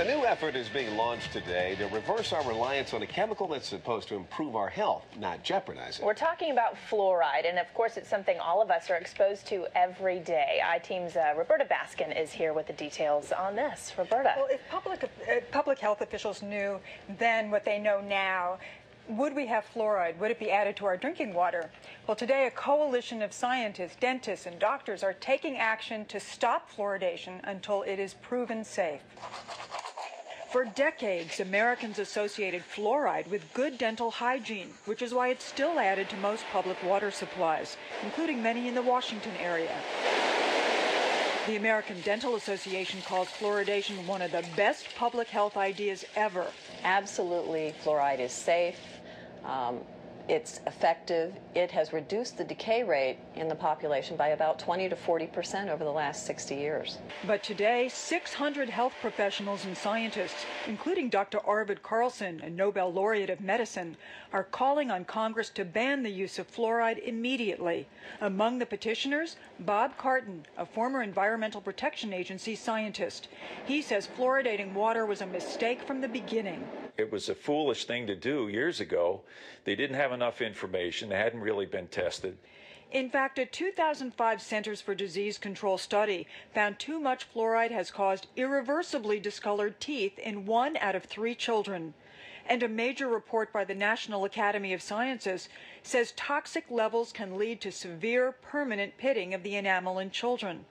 A new effort is being launched today to reverse our reliance on a chemical that's supposed to improve our health, not jeopardize it. We're talking about fluoride, and of course, it's something all of us are exposed to every day. iTeam's uh, Roberta Baskin is here with the details on this. Roberta. Well, if public, uh, public health officials knew then what they know now, would we have fluoride? Would it be added to our drinking water? Well, today a coalition of scientists, dentists, and doctors are taking action to stop fluoridation until it is proven safe. For decades, Americans associated fluoride with good dental hygiene, which is why it's still added to most public water supplies, including many in the Washington area. The American Dental Association calls fluoridation one of the best public health ideas ever. Absolutely, fluoride is safe. Um, it's effective. It has reduced the decay rate in the population by about 20 to 40 percent over the last 60 years. But today, 600 health professionals and scientists, including Dr. Arvid Carlsson, a Nobel laureate of medicine, are calling on Congress to ban the use of fluoride immediately. Among the petitioners, Bob Carton, a former Environmental Protection Agency scientist. He says fluoridating water was a mistake from the beginning. It was a foolish thing to do years ago. They didn't have enough information. They hadn't really been tested. In fact, a 2005 Centers for Disease Control study found too much fluoride has caused irreversibly discolored teeth in one out of three children. And a major report by the National Academy of Sciences says toxic levels can lead to severe permanent pitting of the enamel in children.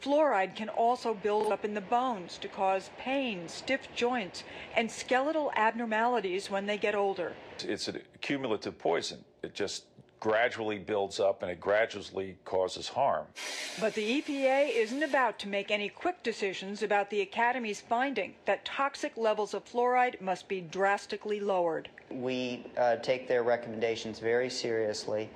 Fluoride can also build up in the bones to cause pain, stiff joints, and skeletal abnormalities when they get older. It's a cumulative poison. It just gradually builds up and it gradually causes harm. But the EPA isn't about to make any quick decisions about the Academy's finding that toxic levels of fluoride must be drastically lowered. We uh, take their recommendations very seriously.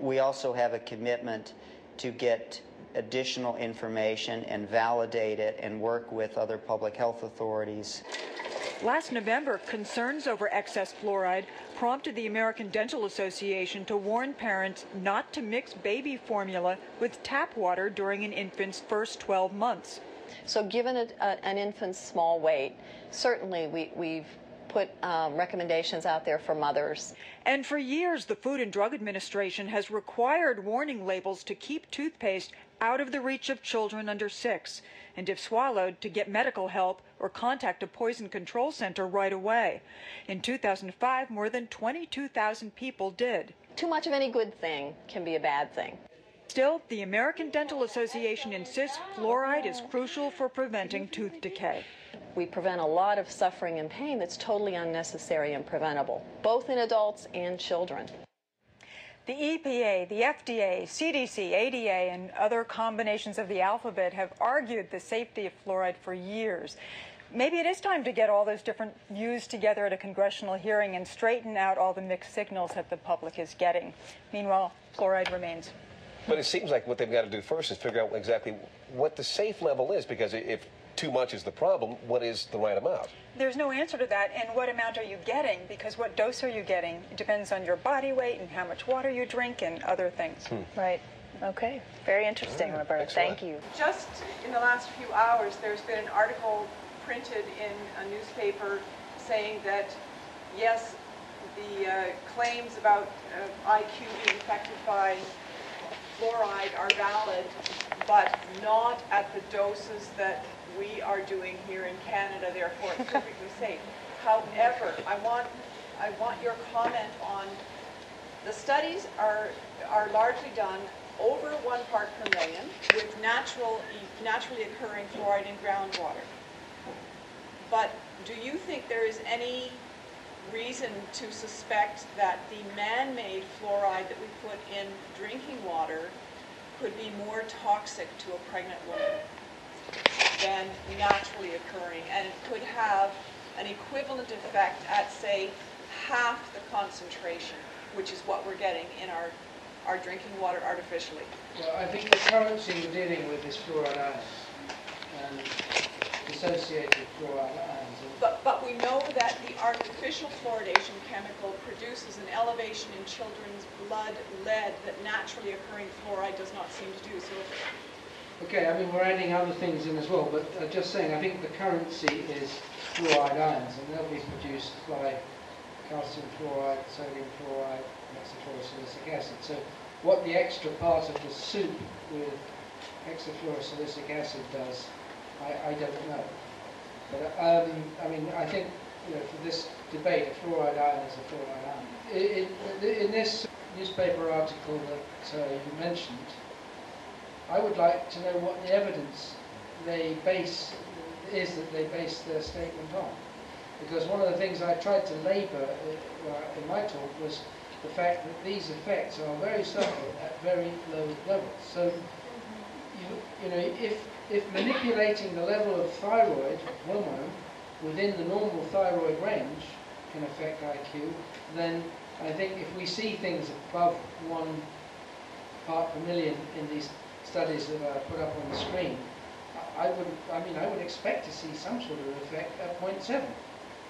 We also have a commitment to get additional information and validate it and work with other public health authorities. Last November, concerns over excess fluoride prompted the American Dental Association to warn parents not to mix baby formula with tap water during an infant's first 12 months. So, given a, a, an infant's small weight, certainly we, we've put um, recommendations out there for mothers. And for years, the Food and Drug Administration has required warning labels to keep toothpaste out of the reach of children under six, and if swallowed, to get medical help or contact a poison control center right away. In 2005, more than 22,000 people did. Too much of any good thing can be a bad thing. Still, the American Dental Association insists fluoride is crucial for preventing tooth decay. We prevent a lot of suffering and pain that's totally unnecessary and preventable, both in adults and children. The EPA, the FDA, CDC, ADA, and other combinations of the alphabet have argued the safety of fluoride for years. Maybe it is time to get all those different views together at a congressional hearing and straighten out all the mixed signals that the public is getting. Meanwhile, fluoride remains. But it seems like what they've got to do first is figure out exactly what the safe level is, because if too much is the problem, what is the right amount? There's no answer to that. And what amount are you getting? Because what dose are you getting? It depends on your body weight and how much water you drink and other things. Hmm. Right. Okay. Very interesting, right. Roberta. Excellent. Thank you. Just in the last few hours, there's been an article printed in a newspaper saying that, yes, the uh, claims about uh, IQ being affected by fluoride are valid, but not at the doses that we are doing here in Canada, therefore it's perfectly safe. However, I want, I want your comment on, the studies are, are largely done over one part per million with natural, naturally occurring fluoride in groundwater. But do you think there is any reason to suspect that the man-made fluoride that we put in drinking water could be more toxic to a pregnant woman? Than naturally occurring, and it could have an equivalent effect at, say, half the concentration, which is what we're getting in our, our drinking water artificially. Well, I think the currency we're dealing with is fluoride ions and associated fluoride ions. But, but we know that the artificial fluoridation chemical produces an elevation in children's blood lead that naturally occurring fluoride does not seem to do. So Okay, I mean, we're adding other things in as well, but uh, just saying, I think the currency is fluoride ions, and they'll be produced by calcium fluoride, sodium fluoride, hexafluorosilicic acid. So what the extra part of the soup with hexafluorosilicic acid does, I, I don't know. But um, I mean, I think you know, for this debate, a fluoride ion is a fluoride ion. In, this newspaper article that uh, you mentioned, I would like to know what the evidence they base is that they base their statement on. Because one of the things I tried to labour uh, in my talk was the fact that these effects are very subtle at very low levels. So, you, you know, if, if manipulating the level of thyroid hormone within the normal thyroid range can affect IQ, then I think if we see things above one part per million in these studies that are put up on the screen, I would, I mean, I would expect to see some sort of effect at 0.7.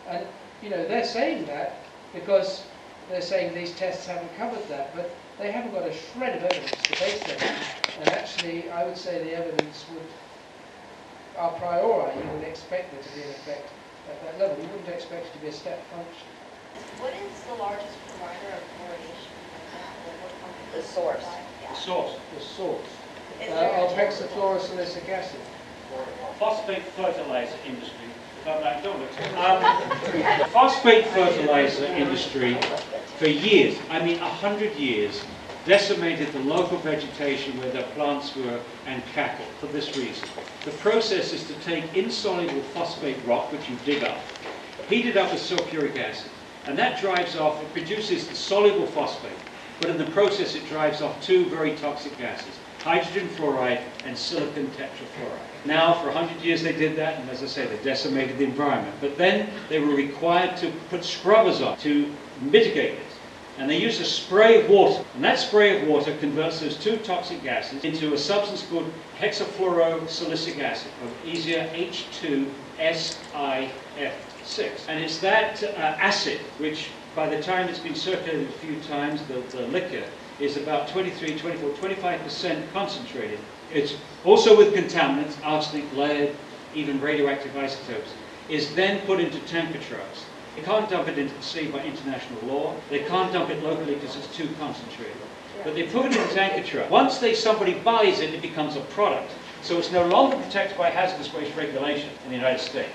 And, you know, they're saying that because they're saying these tests haven't covered that, but they haven't got a shred of evidence to base that on. And actually, I would say the evidence would, a priori, you would expect there to be an effect at that level. You wouldn't expect it to be a step function. What is the largest provider of fluoridation? The source. The Source, The source Is uh, of hexafluorosilicic acid. phosphate fertilizer industry. Um, phosphate fertilizer industry, for years, I mean a hundred years, decimated the local vegetation where their plants were and cattle for this reason. The process is to take insoluble phosphate rock, which you dig up, heat it up with sulfuric acid, and that drives off, it produces the soluble phosphate, but in the process it drives off two very toxic gases, hydrogen fluoride and silicon tetrafluoride. Now, for 100 years they did that, and as I say, they decimated the environment. But then they were required to put scrubbers on to mitigate it. And they used a spray of water, and that spray of water converts those two toxic gases into a substance called hexafluorosilicic acid, or easier H2SiF6. And it's that uh, acid which, by the time it's been circulated a few times, the, the liquor is about 23, 24, 25% concentrated. It's also with contaminants, arsenic, lead, even radioactive isotopes, is then put into tanker trucks. They can't dump it into the sea by international law. They can't dump it locally because it's too concentrated. But they put it in a tanker truck. Once they somebody buys it, it becomes a product. So it's no longer protected by hazardous waste regulation in the United States.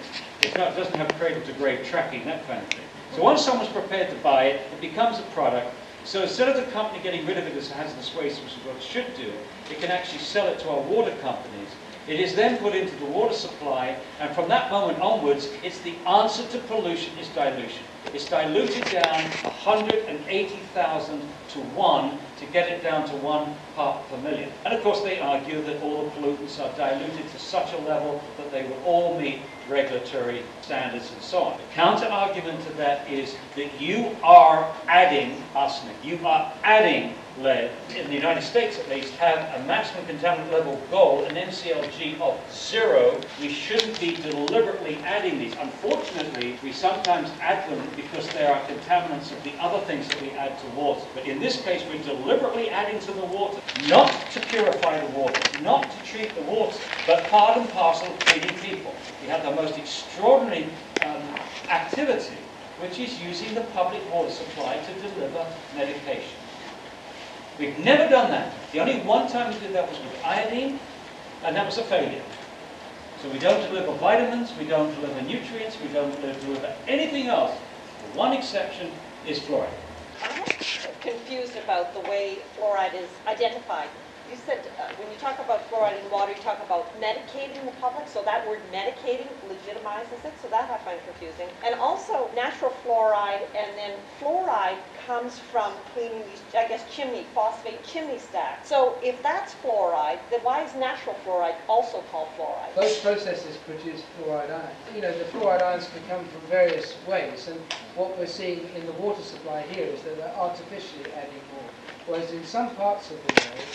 Not, it doesn't have cradle to grave tracking, that kind of thing. So once someone's prepared to buy it, it becomes a product. So instead of the company getting rid of it as hazardous waste, which is what it should do, it can actually sell it to our water companies. It is then put into the water supply, and from that moment onwards, it's the answer to pollution is dilution. It's diluted down 180,000 to 1 to get it down to 1 part per million. And of course, they argue that all the pollutants are diluted to such a level that they will all meet regulatory standards and so on. The counter argument to that is that you are adding arsenic, you are adding lead, in the United States at least, have a maximum contaminant level goal, an MCLG of zero. We shouldn't be deliberately adding these. Unfortunately, we sometimes add them because they are contaminants of the other things that we add to water. But in this case, we're deliberately adding to the water, not to purify the water, not to treat the water, but part and parcel of treating people. We have the most extraordinary um, activity, which is using the public water supply to deliver medication. We've never done that. The only one time we did that was with iodine, and that was a failure. So we don't deliver vitamins, we don't deliver nutrients, we don't deliver anything else. The one exception is fluoride. I'm confused about the way fluoride is identified. You said, uh, when you talk about fluoride in water, you talk about medicating the public, so that word medicating legitimizes it, so that I find confusing. And also, natural fluoride and then fluoride comes from cleaning these, I guess, chimney, phosphate chimney stacks. So if that's fluoride, then why is natural fluoride also called fluoride? Those processes produce fluoride ions. You know, the fluoride ions can come from various ways, and what we're seeing in the water supply here is that they're artificially adding more. Whereas in some parts of the world,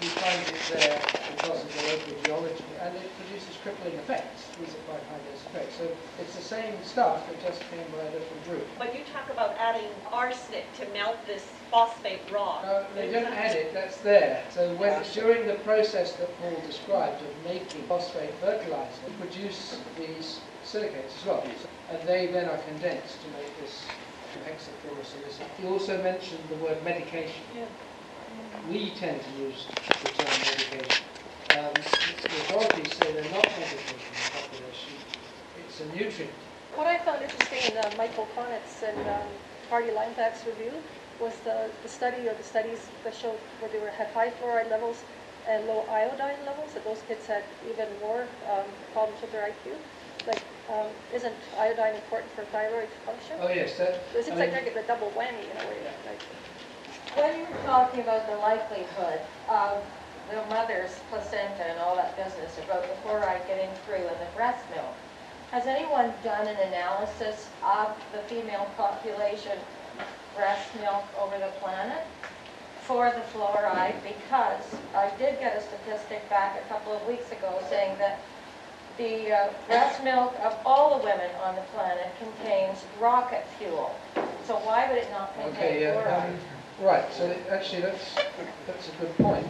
we find it there because of the local geology, and it produces crippling effects. These are quite high dose effects. So it's the same stuff, it just came by a different route. But you talk about adding arsenic to melt this phosphate rock. No, they don't add it, that's there. So when, during the process that Paul described of making phosphate fertilizer, we produce these silicates as well. And they then are condensed to make this hexafluorosilicate. He also mentioned the word medication. We tend to use the term medication. Um, the authorities say they're not medication in the population. It's a nutrient. What I found interesting in uh, Michael Connett's and um, Hardy Limeback's review was the, the study or the studies that showed where they were, had high fluoride levels and low iodine levels, that those kids had even more um, problems with their IQ. Like, um, isn't iodine important for thyroid function? Oh yes, that. It seems I like mean- they're getting a double whammy in a way. Like, When you're talking about the likelihood of the mother's placenta and all that business about the fluoride getting through in the breast milk, has anyone done an analysis of the female population breast milk over the planet for the fluoride? Because I did get a statistic back a couple of weeks ago saying that the uh, breast milk of all the women on the planet contains rocket fuel. So why would it not contain Okay, yeah, fluoride? Right, so actually that's, that's a good point.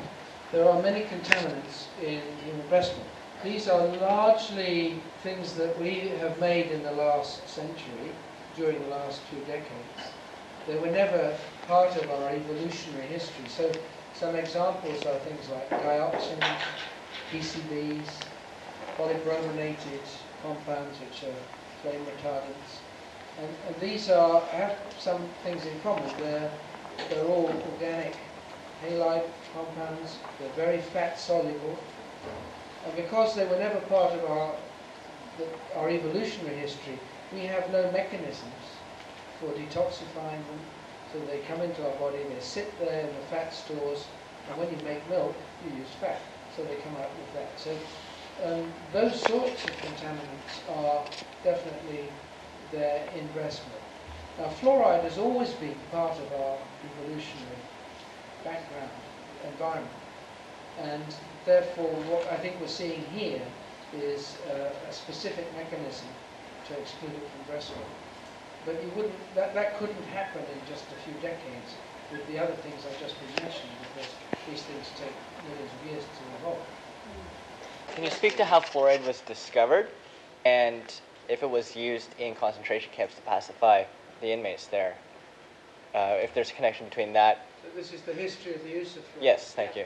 There are many contaminants in human breast milk. These are largely things that we have made in the last century, during the last few decades. They were never part of our evolutionary history. So some examples are things like dioxins, PCBs, polybrominated compounds which are flame retardants. And, and these are, have some things in common. They're, they're all organic halide compounds. They're very fat soluble. And because they were never part of our, the, our evolutionary history, we have no mechanisms for detoxifying them. So they come into our body, they sit there in the fat stores, and when you make milk, you use fat. So they come out with that. So um, those sorts of contaminants are definitely there in breast milk. Now, fluoride has always been part of our evolutionary background, environment. And therefore, what I think we're seeing here is uh, a specific mechanism to exclude it from breast milk. But you wouldn't, that, that couldn't happen in just a few decades with the other things I've just been mentioning because these things take millions of years to evolve. Can you speak to how fluoride was discovered and if it was used in concentration camps to pacify the inmates there? Uh, if there's a connection between that. So this is the history of the use of fluoride. Yes, thank you.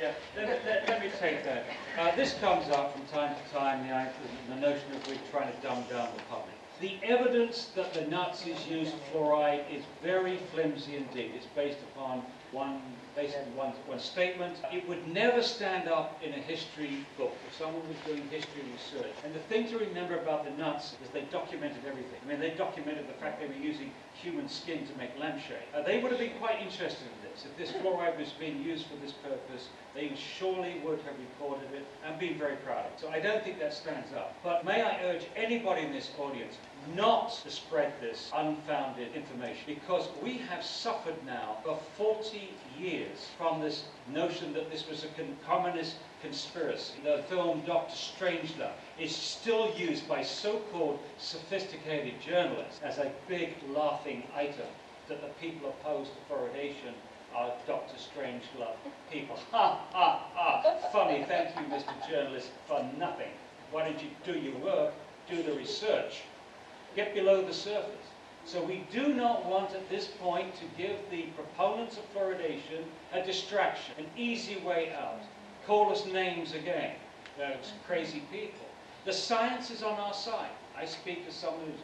Yeah, let, me- let, let me take that. Uh, this comes up from time to time, the, the notion of we're trying to dumb down the public. The evidence that the Nazis used fluoride is very flimsy indeed. It's based upon one, basically one, one statement. It would never stand up in a history book if someone was doing history research. And the thing to remember about the Nazis is they documented everything. I mean, they documented the fact they were using human skin to make lampshade. Uh, they would have been quite interested in this. If this fluoride was being used for this purpose, they surely would have recorded it and been very proud of it. So I don't think that stands up. But may I urge anybody in this audience not to spread this unfounded information because we have suffered now for 40 years from this notion that this was a communist conspiracy. The film Dr. Strangelove is still used by so-called sophisticated journalists as a big laughing item that the people opposed to fluoridation are Dr. Strangelove people. Ha, ha, ha. Funny, thank you, Mr. Journalist, for nothing. Why don't you do your work, do the research, get below the surface? So we do not want at this point to give the proponents of fluoridation a distraction, an easy way out. Call us names again, those crazy people. The science is on our side. I speak as someone who's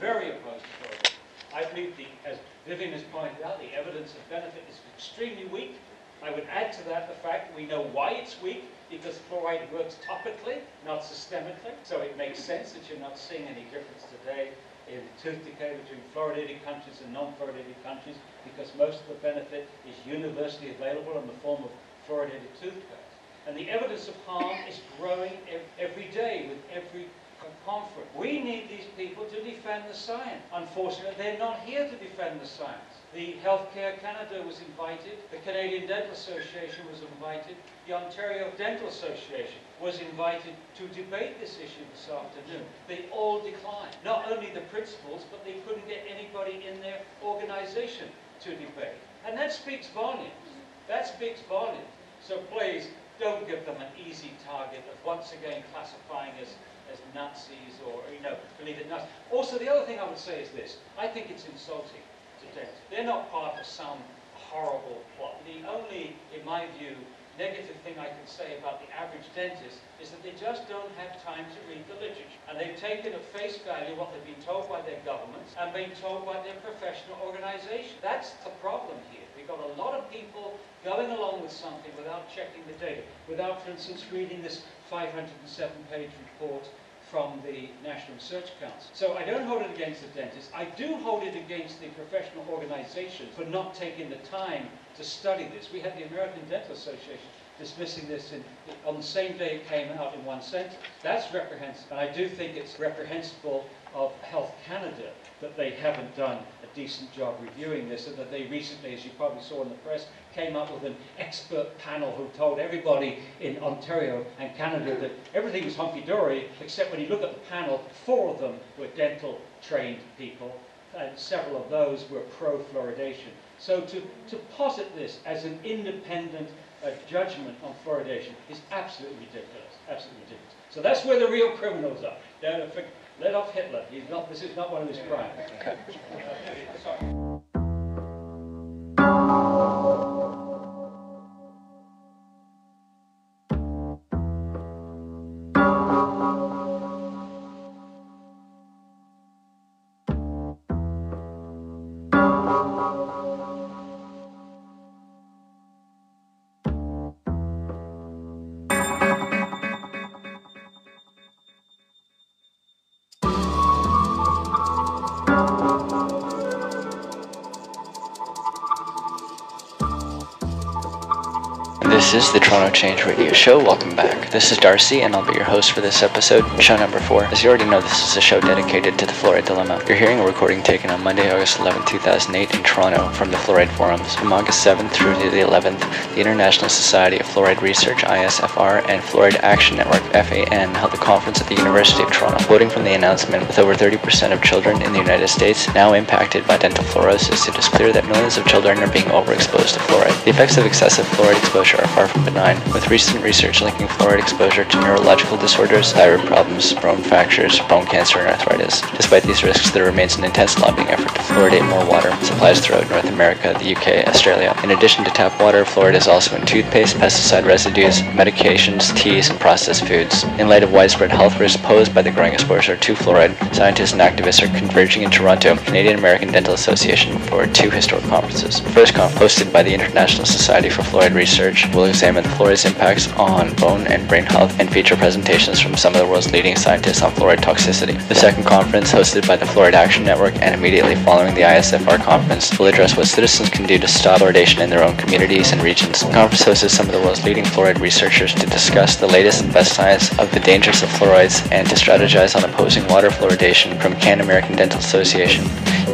very opposed to fluoridation. I believe, the, as Vyvyan has pointed out, the evidence of benefit is extremely weak. I would add to that the fact that we know why it's weak, because fluoride works topically, not systemically. So it makes sense that you're not seeing any difference today in tooth decay between fluoridated countries and non-fluoridated countries, because most of the benefit is universally available in the form of fluoridated toothpaste. And the evidence of harm is growing ev- every day with every conference. We need these people to defend the science. Unfortunately, they're not here to defend the science. The Healthcare Canada was invited, the Canadian Dental Association was invited, the Ontario Dental Association was invited to debate this issue this afternoon. They all declined. Not only the principals, but they couldn't get anybody in their organization to debate. And that speaks volumes. That speaks volumes. So please, don't give them an easy target of once again classifying as, as Nazis or, you know, believe it Nazis. Also, the other thing I would say is this. I think it's insulting to dentists. They're not part of some horrible plot. The only, in my view, negative thing I can say about the average dentist is that they just don't have time to read the literature. And they've taken at face value what they've been told by their governments and been told by their professional organization. That's the problem here. We've got a lot of people going along with something without checking the data, without, for instance, reading this 507-page report from the National Research Council. So I don't hold it against the dentists. I do hold it against the professional organizations for not taking the time to study this. We had the American Dental Association dismissing this in, on the same day it came out in one sentence. That's reprehensible. And I do think it's reprehensible of Health Canada that they haven't done a decent job reviewing this and that they recently, as you probably saw in the press, came up with an expert panel who told everybody in Ontario and Canada that everything was hunky-dory, except when you look at the panel, four of them were dental trained people and several of those were pro-fluoridation. So to, to posit this as an independent uh, judgment on fluoridation is absolutely ridiculous. Absolutely ridiculous. So that's where the real criminals are. Let off Hitler. He's not, this is not one of his crimes. Okay. This is the Toronto Change Radio Show. Welcome back. This is Darcy, and I'll be your host for this episode, show number four. As you already know, this is a show dedicated to the fluoride dilemma. You're hearing a recording taken on Monday, August 11, 2008, in Toronto from the Fluoride Forums. From August 7th through to the 11th, the International Society of Fluoride Research (ISFR) and Fluoride Action Network (FAN) held a conference at the University of Toronto. Quoting from the announcement, with over 30% of children in the United States now impacted by dental fluorosis, it is clear that millions of children are being overexposed to fluoride. The effects of excessive fluoride exposure are far from benign, with recent research linking fluoride exposure to neurological disorders, thyroid problems, bone fractures, bone cancer, and arthritis. Despite these risks, there remains an intense lobbying effort to fluoridate more water. Supplies throughout North America, the UK, Australia. In addition to tap water, fluoride is also in toothpaste, pesticide residues, medications, teas, and processed foods. In light of widespread health risks posed by the growing exposure to fluoride, scientists and activists are converging in Toronto, Canadian American Dental Association, for two historic conferences. The first conference, hosted by the International Society for Fluoride Research, will examine fluoride's impacts on bone and brain health and feature presentations from some of the world's leading scientists on fluoride toxicity. The second conference, hosted by the Fluoride Action Network and immediately following the ISFR conference, will address what citizens can do to stop fluoridation in their own communities and regions. The conference hosted some of the world's leading fluoride researchers to discuss the latest and best science of the dangers of fluorides and to strategize on opposing water fluoridation from Can American Dental Association,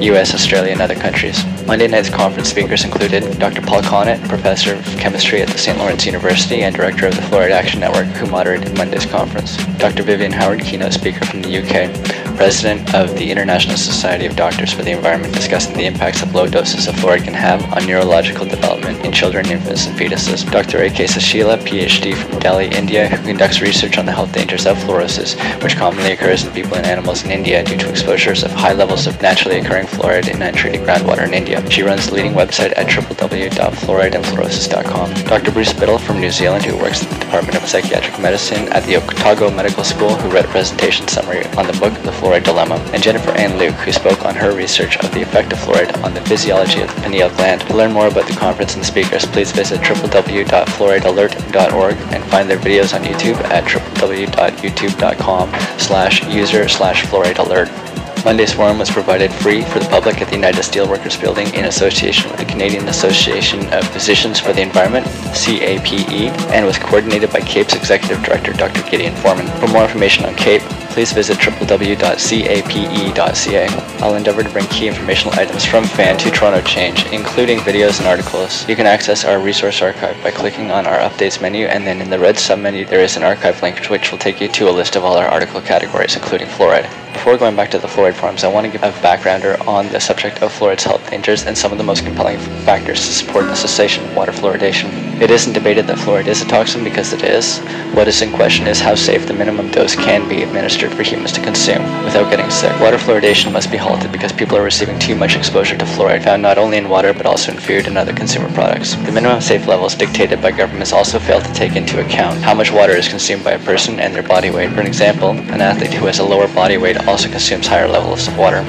US, Australia, and other countries. Monday night's conference speakers included Dr. Paul Connett, professor of chemistry at the St. Lawrence University and director of the Fluoride Action Network, who moderated Monday's conference. Dr. Vyvyan Howard, keynote speaker from the UK, president of the International Society of Doctors for the Environment, discussing the impacts of low doses of fluoride can have on neurological development in children, infants, and fetuses. Dr. A.K. Susheela, PhD from Delhi, India, who conducts research on the health dangers of fluorosis, which commonly occurs in people and animals in India due to exposures of high levels of naturally occurring fluoride in untreated groundwater in India. She runs the leading website at www.fluorideandfluorosis.com. Dr. Bruce Spittle from New Zealand, who works at the Department of Psychiatric Medicine at the Otago Medical School, who read a presentation summary on the book The Fluoride Dilemma, and Jennifer Ann Luke, who spoke on her research of the effect of fluoride on the physiology of the pineal gland. To learn more about the conference and speakers, please visit www.fluoridealert.org and find their videos on YouTube at www.youtube.com slash user slash fluoridealert. Monday's forum was provided free for the public at the United Steelworkers Building in association with the Canadian Association of Physicians for the Environment, CAPE, and was coordinated by CAPE's Executive Director, Dr. Gideon Forman. For more information on CAPE, please visit www.cape.ca. I'll endeavor to bring key informational items from FAN to Toronto Change, including videos and articles. You can access our resource archive by clicking on our updates menu, and then in the red submenu, there is an archive link which will take you to a list of all our article categories, including fluoride. Before going back to the fluoride forums, I want to give a backgrounder on the subject of fluoride's health dangers and some of the most compelling factors to support the cessation of water fluoridation. It isn't debated that fluoride is a toxin because it is. What is in question is how safe the minimum dose can be administered for humans to consume without getting sick. Water fluoridation must be halted because people are receiving too much exposure to fluoride found not only in water but also in food and other consumer products. The minimum safe levels dictated by governments also fail to take into account how much water is consumed by a person and their body weight. For example, an athlete who has a lower body weight also consumes higher levels of water.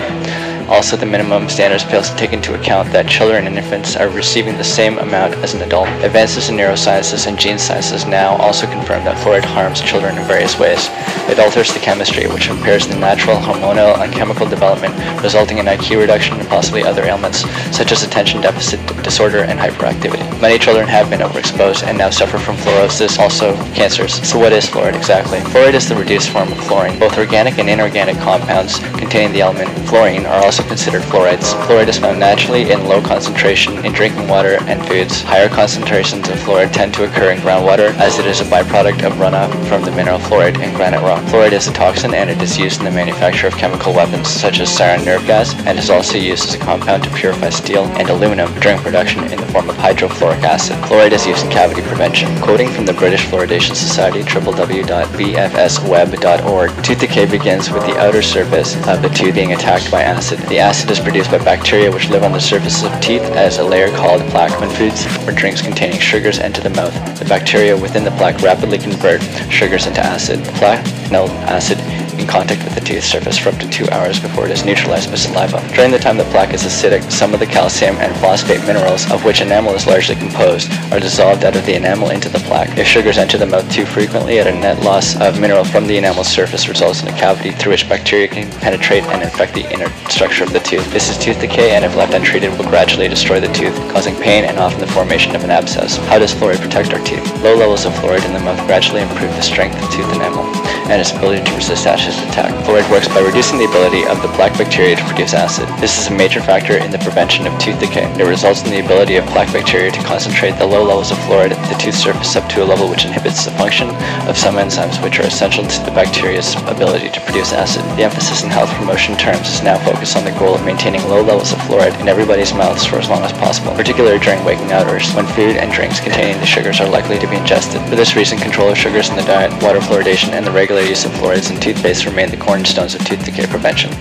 Also, the minimum standards fails to take into account that children and infants are receiving the same amount as an adult. Advances in neurosciences and gene sciences now also confirm that fluoride harms children in various ways. It alters the chemistry, which impairs the natural hormonal and chemical development, resulting in IQ reduction and possibly other ailments, such as attention deficit disorder and hyperactivity. Many children have been overexposed and now suffer from fluorosis, also cancers. So what is fluoride exactly? Fluoride is the reduced form of fluorine. Both organic and inorganic compounds containing the element fluorine are also considered fluorides. Fluoride is found naturally in low concentration in drinking water and foods. Higher concentrations of fluoride tend to occur in groundwater as it is a byproduct of runoff from the mineral fluoride in granite rock. Fluoride is a toxin and it is used in the manufacture of chemical weapons such as sarin nerve gas and is also used as a compound to purify steel and aluminum during production in the form of hydrofluoric acid. Fluoride is used in cavity prevention. Quoting from the British Fluoridation Society, www.bfsweb.org, tooth decay begins with the outer surface of the tooth being attacked by acid. The acid is produced by bacteria which live on the surface of teeth as a layer called plaque. When foods or drinks containing sugars enter the mouth, the bacteria within the plaque rapidly convert sugars into acid. Plaque held acid in contact with the tooth surface for up to two hours before it is neutralized by saliva. During the time the plaque is acidic, some of the calcium and phosphate minerals of which enamel is largely composed are dissolved out of the enamel into the plaque. If sugars enter the mouth too frequently at a net loss of mineral from the enamel surface results in a cavity through which bacteria can penetrate and infect the inner structure of the tooth. This is tooth decay and if left untreated will gradually destroy the tooth, causing pain and often the formation of an abscess. How does fluoride protect our teeth? Low levels of fluoride in the mouth gradually improve the strength of tooth enamel and its ability to resist acid attack. Fluoride works by reducing the ability of the plaque bacteria to produce acid. This is a major factor in the prevention of tooth decay. It results in the ability of plaque bacteria to concentrate the low levels of fluoride at the tooth surface up to a level which inhibits the function of some enzymes which are essential to the bacteria's ability to produce acid. The emphasis in health promotion terms is now focused on the goal of maintaining low levels of fluoride in everybody's mouths for as long as possible, particularly during waking hours when food and drinks containing the sugars are likely to be ingested. For this reason, control of sugars in the diet, water fluoridation, and the regular use of fluorides in toothpaste remain the cornerstones of tooth decay prevention.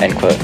End quote.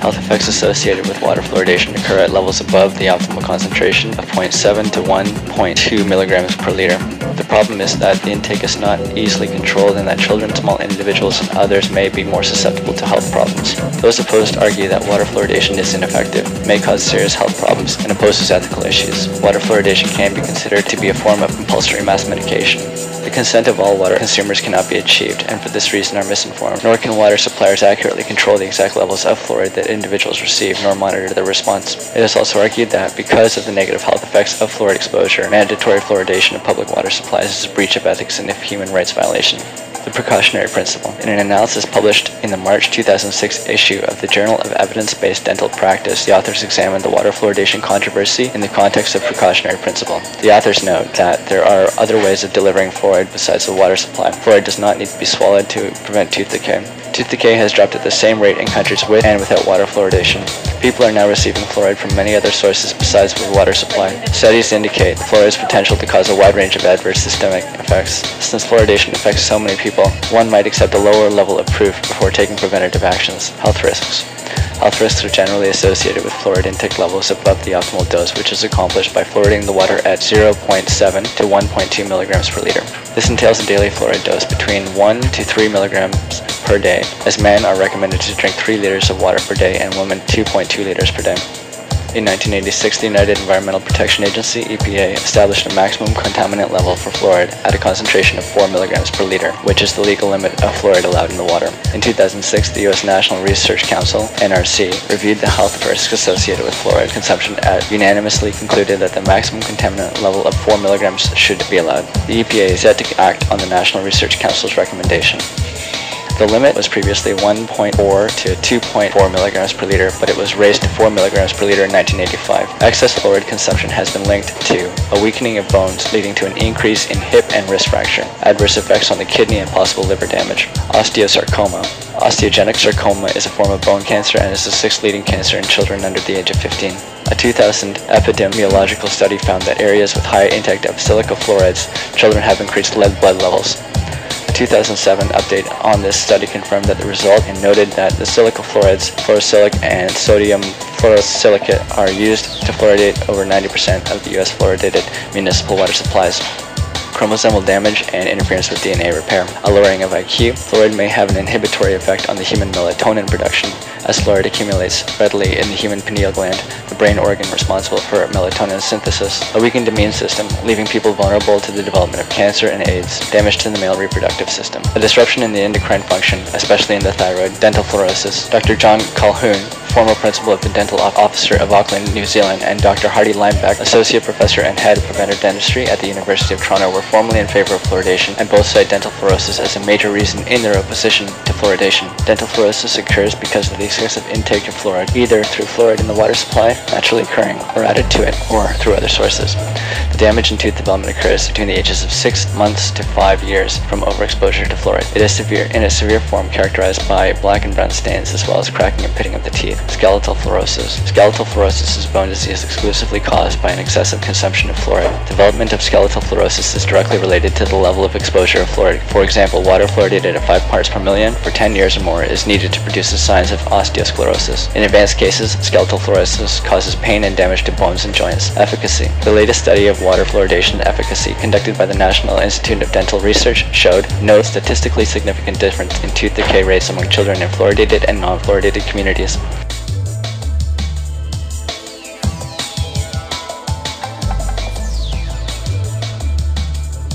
Health effects associated with water fluoridation occur at levels above the optimal concentration of 0.7 to 1.2 milligrams per liter. The problem is that the intake is not easily controlled and that children, small individuals, and others may be more susceptible to health problems. Those opposed argue that water fluoridation is ineffective, may cause serious health problems, and opposes ethical issues. Water fluoridation can be considered to be a form of compulsory mass medication. The consent of all water consumers cannot be achieved, and for this reason are misinformed. Nor can water suppliers accurately control the exact levels of fluoride that individuals receive, nor monitor their response. It is also argued that because of the negative health effects of fluoride exposure, mandatory fluoridation of public water supplies is a breach of ethics and a human rights violation. The precautionary principle. In an analysis published in the March 2006 issue of the Journal of Evidence-Based Dental Practice, the authors examined the water fluoridation controversy in the context of precautionary principle. The authors note that there are other ways of delivering fluoride besides the water supply. Fluoride does not need to be swallowed to prevent tooth decay. Tooth decay has dropped at the same rate in countries with and without water fluoridation. People are now receiving fluoride from many other sources besides the water supply. Studies indicate fluoride's potential to cause a wide range of adverse systemic effects. Since fluoridation affects so many people, one might accept a lower level of proof before taking preventative actions. Health risks. Health risks are generally associated with fluoride intake levels above the optimal dose, which is accomplished by fluoridating the water at 0.7 to 1.2 milligrams per liter. This entails a daily fluoride dose between 1 to 3 milligrams per day, as men are recommended to drink 3 liters of water per day and women 2.2 liters per day. In 1986, the United Environmental Protection Agency, EPA, established a maximum contaminant level for fluoride at a concentration of 4 milligrams per liter, which is the legal limit of fluoride allowed in the water. In 2006, the U.S. National Research Council, NRC, reviewed the health risks associated with fluoride consumption and unanimously concluded that the maximum contaminant level of 4 milligrams should be allowed. The EPA is yet to act on the National Research Council's recommendation. The limit was previously 1.4 to 2.4 milligrams per liter, but it was raised to 4 milligrams per liter in 1985. Excess fluoride consumption has been linked to a weakening of bones, leading to an increase in hip and wrist fracture, adverse effects on the kidney, and possible liver damage. Osteosarcoma. Osteogenic sarcoma is a form of bone cancer and is the sixth leading cancer in children under the age of 15. A 2000 epidemiological study found that areas with high intake of silica fluorides, children have increased lead blood levels. A 2007 update on this study confirmed that the result and noted that the silica fluorides, fluorosilic, and sodium fluorosilicate are used to fluoridate over 90% of the U.S. fluoridated municipal water supplies chromosomal damage, and interference with DNA repair. A lowering of IQ, fluoride may have an inhibitory effect on the human melatonin production, as fluoride accumulates readily in the human pineal gland, the brain organ responsible for melatonin synthesis. A weakened immune system, leaving people vulnerable to the development of cancer and AIDS, damage to the male reproductive system. A disruption in the endocrine function, especially in the thyroid, dental fluorosis. Dr. John Colquhoun, former principal of the Dental Officer of Auckland, New Zealand, and Dr. Hardy Limeback, associate professor and head of preventive dentistry at the University of Toronto, were formally in favor of fluoridation, and both cite dental fluorosis as a major reason in their opposition to fluoridation. Dental fluorosis occurs because of the excessive intake of fluoride, either through fluoride in the water supply, naturally occurring, or added to it, or through other sources. The damage in tooth development occurs between the ages of six months to five years from overexposure to fluoride. It is severe in a severe form characterized by black and brown stains as well as cracking and pitting of the teeth. Skeletal fluorosis. Skeletal fluorosis is bone disease exclusively caused by an excessive consumption of fluoride. Development of skeletal fluorosis is directly related to the level of exposure of fluoride. For example, water fluoridated at 5 parts per million for 10 years or more is needed to produce the signs of osteosclerosis. In advanced cases, skeletal fluorosis causes pain and damage to bones and joints. Efficacy. The latest study of water fluoridation efficacy conducted by the National Institute of Dental Research showed no statistically significant difference in tooth decay rates among children in fluoridated and non-fluoridated communities.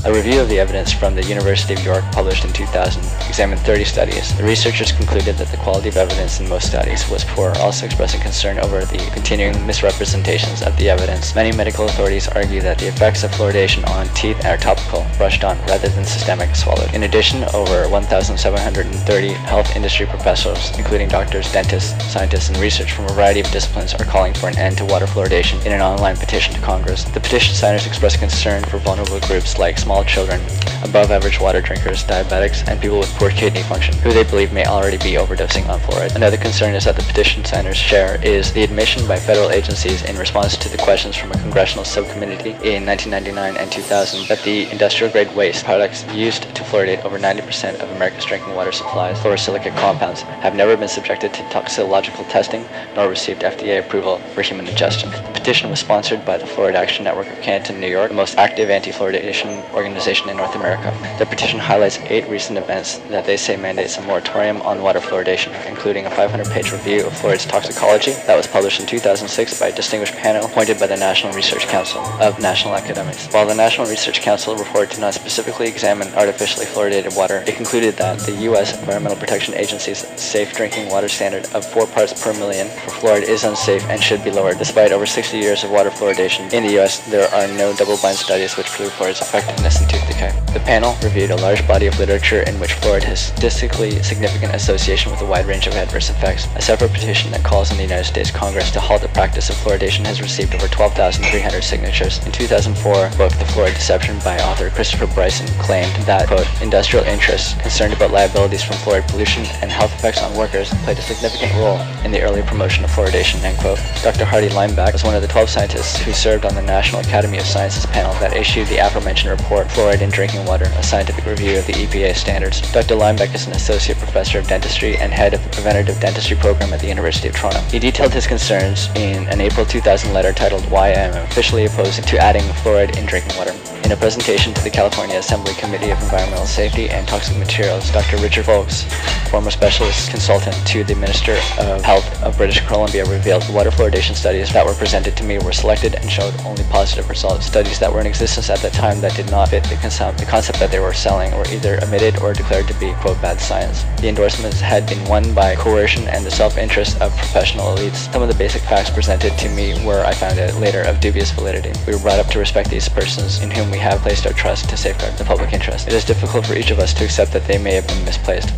A review of the evidence from the University of York published in 2000 examined 30 studies. The researchers concluded that the quality of evidence in most studies was poor, also expressing concern over the continuing misrepresentations of the evidence. Many medical authorities argue that the effects of fluoridation on teeth are topical, brushed on, rather than systemic, swallowed. In addition, over 1,730 health industry professionals, including doctors, dentists, scientists, and research from a variety of disciplines, are calling for an end to water fluoridation in an online petition to Congress. The petition signers express concern for vulnerable groups like small children, above average water drinkers, diabetics, and people with poor kidney function, who they believe may already be overdosing on fluoride. Another concern is that the petition signers share is the admission by federal agencies in response to the questions from a congressional subcommittee in 1999 and 2000 that the industrial grade waste products used to fluoridate over 90% of America's drinking water supplies, fluorosilicate compounds, have never been subjected to toxicological testing nor received FDA approval for human ingestion. The petition was sponsored by the Fluoride Action Network of Canton, New York, the most active anti-fluoridation organization in North America. The petition highlights eight recent events that they say mandates a moratorium on water fluoridation, including a 500-page review of fluoride's toxicology that was published in 2006 by a distinguished panel appointed by the National Research Council of National Academics. While the National Research Council report did not specifically examine artificially fluoridated water, it concluded that the U.S. Environmental Protection Agency's safe drinking water standard of 4 parts per million for fluoride is unsafe and should be lowered. Despite over 60 years of water fluoridation in the U.S., there are no double-blind studies which prove fluoride's effectiveness in tooth decay. The panel reviewed a large body of literature in which fluoride has statistically significant association with a wide range of adverse effects. A separate petition that calls on the United States Congress to halt the practice of fluoridation has received over 12,300 signatures. In 2004, book The Fluoride Deception by author Christopher Bryson claimed that, quote, industrial interests concerned about liabilities from fluoride pollution and health effects on workers played a significant role in the early promotion of fluoridation, end quote. Dr. Hardy Limeback was one of the 12 scientists who served on the National Academy of Sciences panel that issued the aforementioned report, Fluoride in Drinking Water, a scientific review of the EPA standards. Dr. Limeback is an associate professor of dentistry and head of the preventative dentistry program at the University of Toronto. He detailed his concerns in an April 2000 letter titled Why I Am Officially Opposed to Adding Fluoride in Drinking Water. In a presentation to the California Assembly Committee of Environmental Safety and Toxic Materials, Dr. Richard Foulkes, former specialist consultant to the Minister of Health of British Columbia, revealed the water fluoridation studies that were presented to me were selected and showed only positive results. Studies that were in existence at that time that did not fit the the concept that they were selling were either omitted or declared to be, quote, bad science. The endorsements had been won by coercion and the self-interest of professional elites. Some of the basic facts presented to me were, I found out later, of dubious validity. We were brought up to respect these persons in whom we have placed our trust to safeguard the public interest. It is difficult for each of us to accept that they may have been misplaced.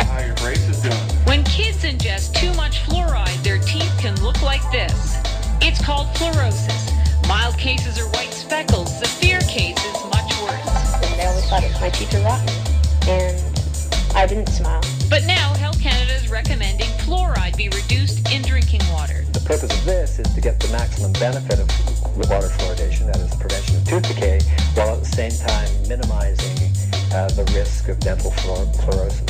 How your brace is doing. When kids ingest too much fluoride, their teeth can look like this. It's called fluorosis. Mild cases are white speckles. My teeth are rotten. And I didn't smile. But now Health Canada is recommending fluoride be reduced in drinking water. The purpose of this is to get the maximum benefit of the water fluoridation, that is prevention of tooth decay, while at the same time minimizing uh, the risk of dental fluor- fluorosis.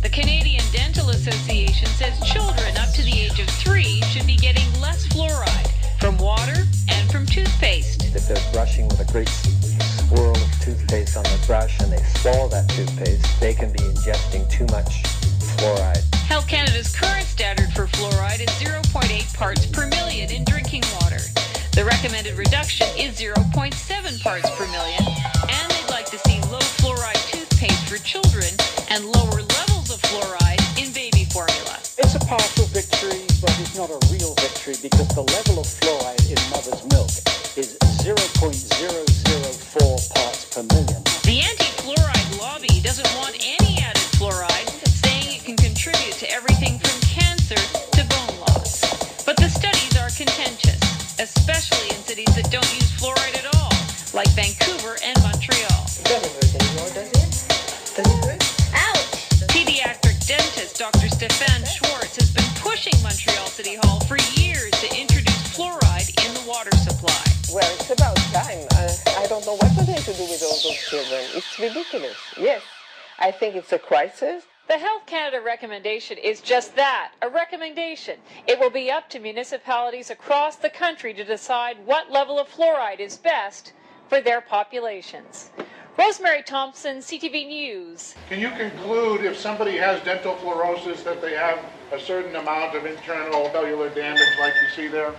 The Canadian Dental Association says children up to the age of three should be getting less fluoride from water and from toothpaste. If they're brushing with a great swirl of toothpaste on the brush and they swallow that toothpaste, they can be ingesting too much fluoride. Health Canada's current standard for fluoride is 0.8 parts per million in drinking water. The recommended reduction is 0.7 parts per million, and they'd like to see low fluoride toothpaste for children and lower levels of fluoride in baby formula. It's a partial victory, but it's not a real victory because the level of fluoride in mother's think it's a crisis. The Health Canada recommendation is just that a recommendation. It will be up to municipalities across the country to decide what level of fluoride is best for their populations. Rosemary Thompson, CTV News. Can you conclude if somebody has dental fluorosis that they have a certain amount of internal cellular damage like you see there?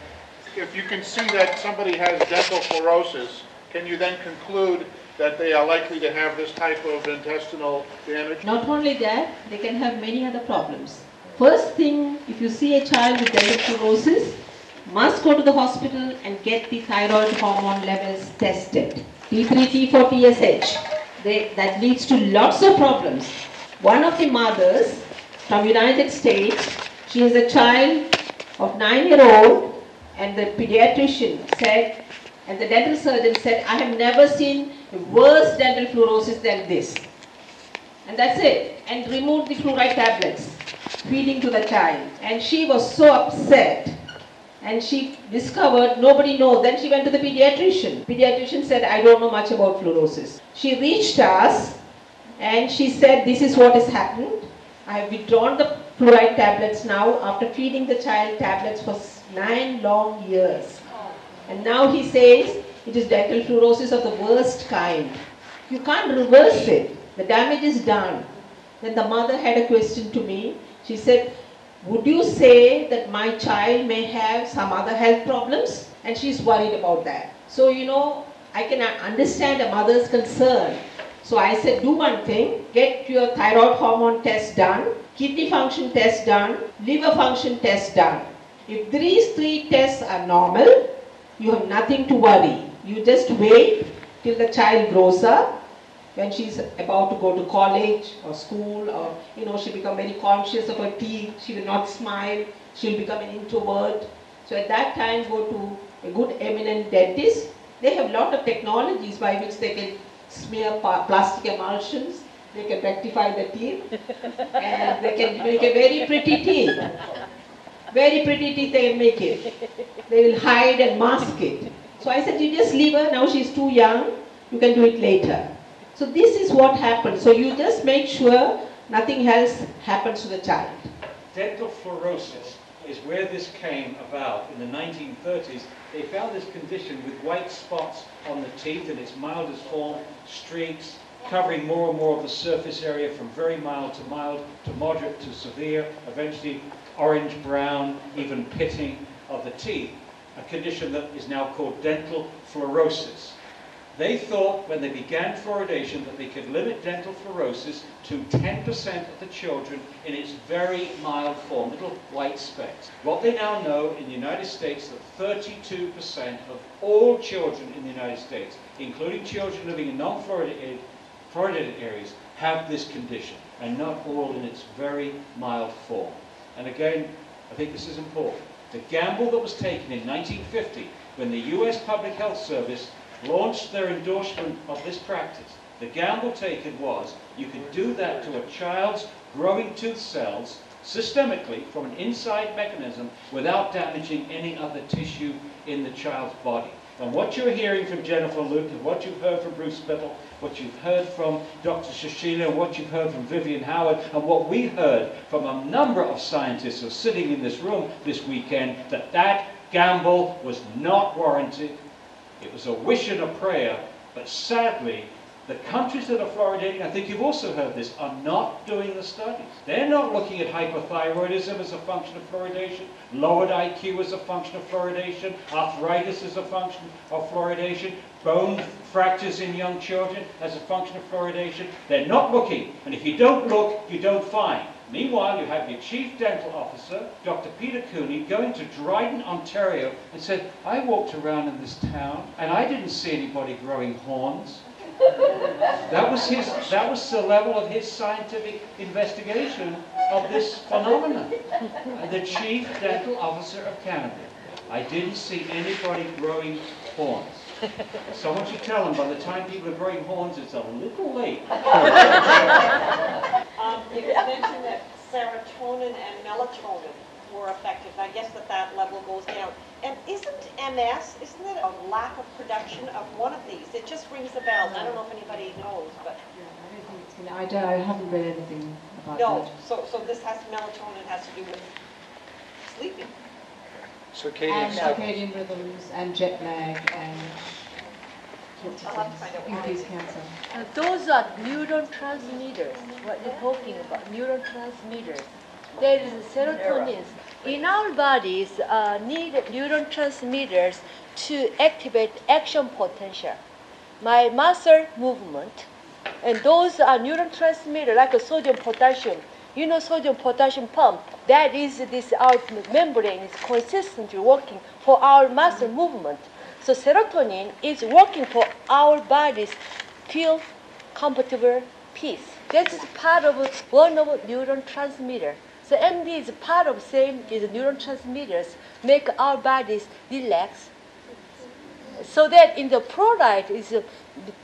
If you can see that somebody has dental fluorosis, can you then conclude that they are likely to have this type of intestinal damage? Not only that, they can have many other problems. First thing, if you see a child with fluorosis, must go to the hospital and get the thyroid hormone levels tested. T3, T4, TSH. They, that leads to lots of problems. One of the mothers from United States, she has a child of nine year old and the pediatrician said, and the dental surgeon said, I have never seen worse dental fluorosis than this. And that's it. And removed the fluoride tablets, feeding to the child. And she was so upset. And she discovered nobody knows. Then she went to the pediatrician. Pediatrician said, I don't know much about fluorosis. She reached us and she said, This is what has happened. I have withdrawn the fluoride tablets now after feeding the child tablets for nine long years. And now he says it is dental fluorosis of the worst kind. You can't reverse it. The damage is done. Then the mother had a question to me. She said, Would you say that my child may have some other health problems? And she's worried about that. So, you know, I can understand a mother's concern. So I said, do one thing, get your thyroid hormone test done, kidney function test done, liver function test done. If these three tests are normal, you have nothing to worry. You just wait till the child grows up, when she's about to go to college or school, or you know, she become very conscious of her teeth, she will not smile, she'll become an introvert. So at that time, go to a good eminent dentist. They have a lot of technologies by which they can smear plastic emulsions, they can rectify the teeth, and they can make a very pretty teeth. Very pretty teeth they make it. They will hide and mask it. So I said, you just leave her, now she's too young, you can do it later. So this is what happens. So you just make sure nothing else happens to the child. Dental fluorosis is where this came about in the 1930s. They found this condition with white spots on the teeth in its mildest form, streaks, covering more and more of the surface area from very mild to mild to moderate to severe, eventually orange brown, even pitting of the teeth, a condition that is now called dental fluorosis. They thought when they began fluoridation that they could limit dental fluorosis to 10% of the children in its very mild form, little white specks. What they now know in the United States that 32% of all children in the United States, including children living in non-fluoridated fluoridated areas, have this condition, and not all in its very mild form. And again, I think this is important. The gamble that was taken in 1950 when the US Public Health Service launched their endorsement of this practice, the gamble taken was you could do that to a child's growing tooth cells systemically from an inside mechanism without damaging any other tissue in the child's body. And what you're hearing from Jennifer Luke and what you've heard from Bruce Spittle, what you've heard from Dr. Susheela, what you've heard from Vyvyan Howard, and what we heard from a number of scientists who are sitting in this room this weekend, that that gamble was not warranted. It was a wish and a prayer, but sadly, the countries that are fluoridating, I think you've also heard this, are not doing the studies. They're not looking at hypothyroidism as a function of fluoridation, lowered IQ as a function of fluoridation, arthritis as a function of fluoridation, bone fractures in young children as a function of fluoridation. They're not looking, and if you don't look, you don't find. Meanwhile, you have your chief dental officer, Dr. Peter Cooney, going to Dryden, Ontario, and said, I walked around in this town, and I didn't see anybody growing horns. That was his. That was the level of his scientific investigation of this phenomenon. The chief dental officer of Canada. I didn't see anybody growing horns. Someone should tell him by the time people are growing horns, it's a little late. Um, you mentioned that serotonin and melatonin were affected. I guess that that level goes down. And isn't MS, isn't it a lack of production of one of these? It just rings a bell. I don't know if anybody knows, but. I, don't, think it's going to, I haven't read anything about No, that. so, so this has, melatonin it has to do with sleeping. Circadian and circadian rhythms and jet lag and sorts of I'll have to things. find out why. Increased cancer. Uh, those are neurotransmitters, what you're talking about, neurotransmitters. There is serotonin. In our bodies, uh, need neurotransmitters to activate action potential. My muscle movement, and those are neurotransmitters like a sodium potassium. You know sodium potassium pump. That is this our membrane is consistently working for our muscle movement. So serotonin is working for our bodies feel comfortable peace. That's part of one of neurotransmitter. So MD is part of same is neurotransmitters make our bodies relax. So that in the fluoride is uh,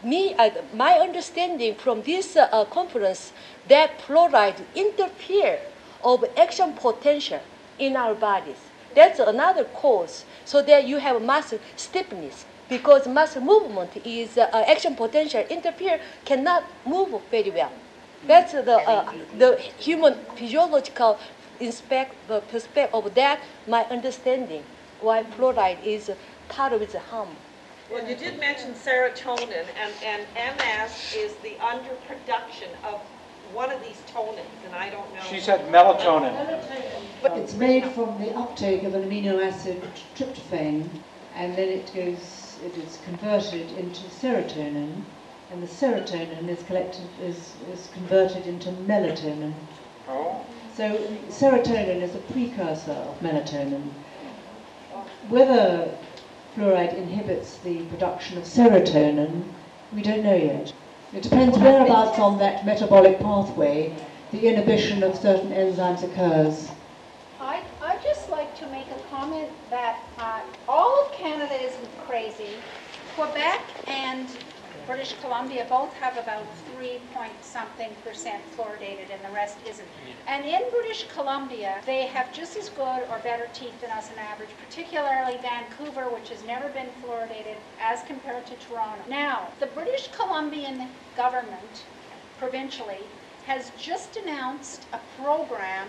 me uh, my understanding from this uh, uh, conference that fluoride interfere of action potential in our bodies. That's another cause. So that you have muscle stiffness because muscle movement is uh, uh, action potential interfere cannot move very well. That's the uh, the human physiological inspect the perspective of that. My understanding why fluoride is part of its harm. Well, you did mention serotonin, and, and MS is the underproduction of one of these tonins, and I don't know. She said melatonin. But It's made from the uptake of an amino acid tryptophan, and then it goes, it is converted into serotonin, and the serotonin is collected is, is converted into melatonin. Oh. So serotonin is a precursor of melatonin. Whether fluoride inhibits the production of serotonin, we don't know yet. It depends whereabouts on that metabolic pathway the inhibition of certain enzymes occurs. I'd, I'd just like to make a comment that uh, all of Canada isn't crazy. Quebec and British Columbia both have about 3 point something percent fluoridated and the rest isn't. And in British Columbia, they have just as good or better teeth than us on average, particularly Vancouver, which has never been fluoridated as compared to Toronto. Now, the British Columbian government, provincially, has just announced a program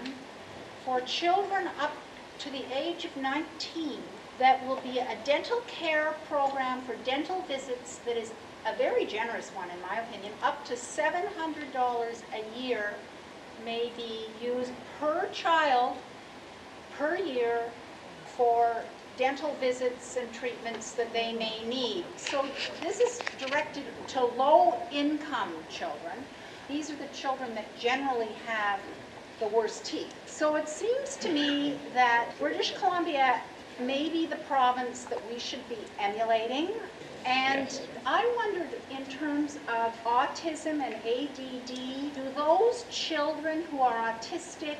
for children up to the age of 19 that will be a dental care program for dental visits that is a very generous one, in my opinion. Up to $700 a year may be used per child per year for dental visits and treatments that they may need. So this is directed to low-income children. These are the children that generally have the worst teeth. So it seems to me that British Columbia may be the province that we should be emulating. And I wondered, in terms of autism and ADD, do those children who are autistic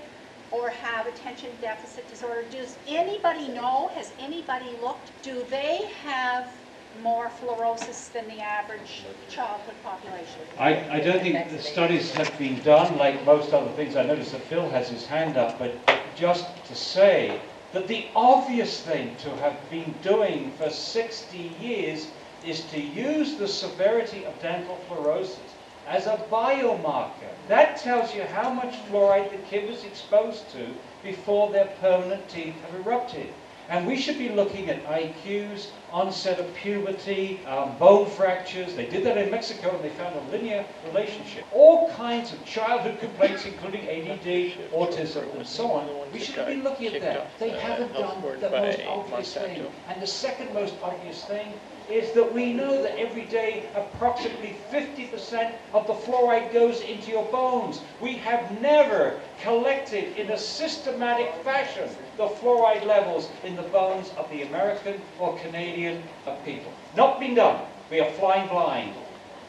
or have attention deficit disorder, does anybody know, has anybody looked, do they have more fluorosis than the average childhood population? I, I don't think the studies have been done like most other things. I notice that Phil has his hand up, but just to say that the obvious thing to have been doing for 60 years is to use the severity of dental fluorosis as a biomarker. That tells you how much fluoride the kid was exposed to before their permanent teeth have erupted. And we should be looking at IQs, onset of puberty, um, bone fractures. They did that in Mexico and they found a linear relationship. All kinds of childhood complaints, including ADD, autism, and so on. We should be looking at that. They haven't done the most obvious thing. And the second most obvious thing is that we know that every day approximately 50% of the fluoride goes into your bones. We have never collected in a systematic fashion the fluoride levels in the bones of the American or Canadian people. Not been done. We are flying blind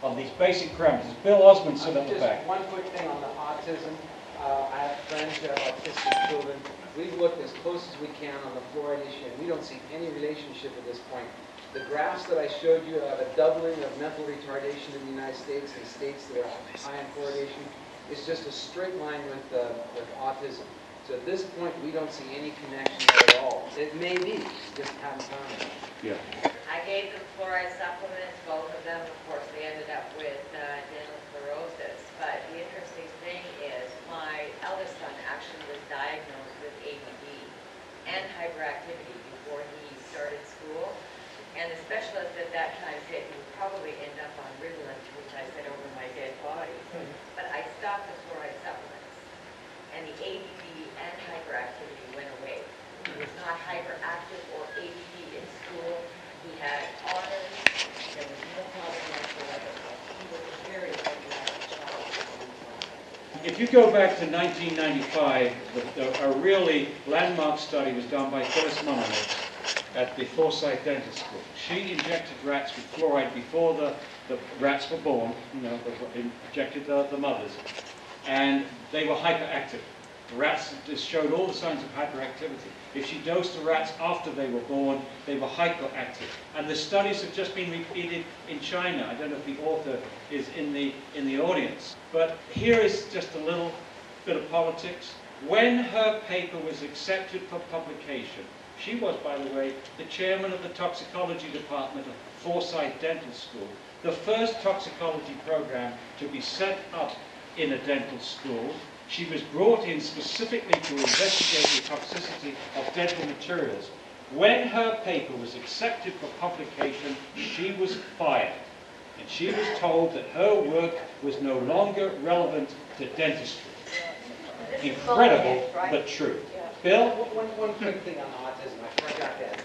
on these basic parameters. Bill Osmunson at the Just back. one quick thing on the autism. Uh, I have friends who have autistic children. We've looked as close as we can on the fluoride issue, and we don't see any relationship at this point. The graphs that I showed you have a doubling of mental retardation in the United States and states that are high in fluoridation. is just a straight line with, uh, with autism. So at this point, we don't see any connection at all. It may be, just haven't found it. Yeah. I gave them fluoride supplements, both of them. Of course, they ended up with uh, dental fluorosis. But the interesting thing is my eldest son actually was diagnosed with ADD and hyperactivity before he started school. And the specialist at that time said he would probably end up on Ritalin, which I said over my dead body. But I stopped the fluoride supplements. And the ADD and hyperactivity went away. He was not hyperactive or ADD in school. He had autism. There was no problem whatsoever. He was a very child. If you go back to 1995, the, the, a really landmark study was done by Phyllis Mullenix at the Forsyth Dental School. She injected rats with fluoride before the, the rats were born, you know, injected the, the mothers, and they were hyperactive. The rats showed all the signs of hyperactivity. If she dosed the rats after they were born, they were hyperactive. And the studies have just been repeated in China. I don't know if the author is in the, in the audience. But here is just a little bit of politics. When her paper was accepted for publication, she was, by the way, the chairman of the toxicology department of Forsyth Dental School, the first toxicology program to be set up in a dental school. She was brought in specifically to investigate the toxicity of dental materials. When her paper was accepted for publication, she was fired. And she was told that her work was no longer relevant to dentistry. Incredible, but true. Bill? One, one quick thing on autism, I forgot that.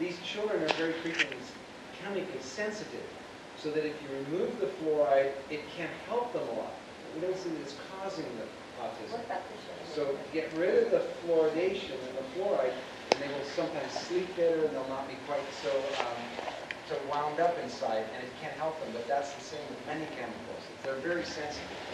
These children are very frequently chemically sensitive, so that if you remove the fluoride, it can help them a lot. We don't see that it's causing the autism. So get rid of the fluoridation and the fluoride, and they will sometimes sleep better, and they'll not be quite so, um, so wound up inside, and it can't help them. But that's the same with many chemicals. They're very sensitive.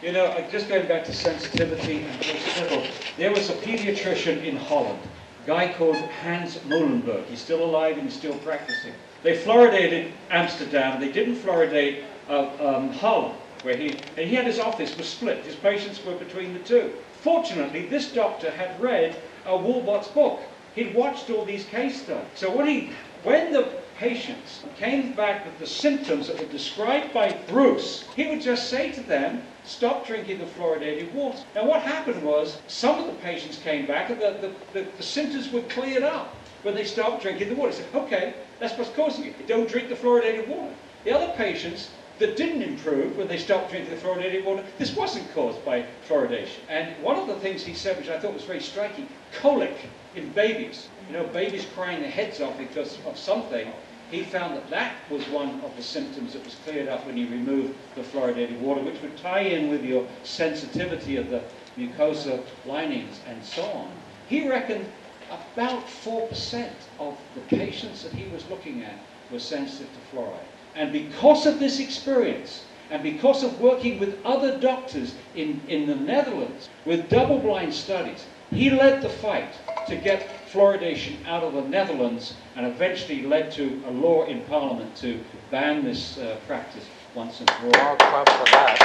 You know, just going back to sensitivity and hospital, there was a pediatrician in Holland, a guy called Hans Moolenburgh. He's still alive and he's still practicing. They fluoridated Amsterdam. They didn't fluoridate uh, um, Hull, where he and he had his office was split. His patients were between the two. Fortunately, this doctor had read uh, Waldbott's book. He'd watched all these case studies. So when he, when the patients came back with the symptoms that were described by Bruce, he would just say to them, stop drinking the fluoridated water. Now what happened was, some of the patients came back and the, the, the, the symptoms were cleared up when they stopped drinking the water. Said, okay, that's what's causing it. Don't drink the fluoridated water. The other patients that didn't improve when they stopped drinking the fluoridated water, this wasn't caused by fluoridation. And one of the things he said, which I thought was very striking, colic in babies. You know, babies crying their heads off because of something. He found that that was one of the symptoms that was cleared up when you removed the fluoridated water, which would tie in with your sensitivity of the mucosa linings and so on. He reckoned about 4% of the patients that he was looking at were sensitive to fluoride. And because of this experience, and because of working with other doctors in, in the Netherlands with double blind studies, he led the fight to get fluoridation out of the Netherlands and eventually led to a law in Parliament to ban this uh, practice once and for all. More clap for that.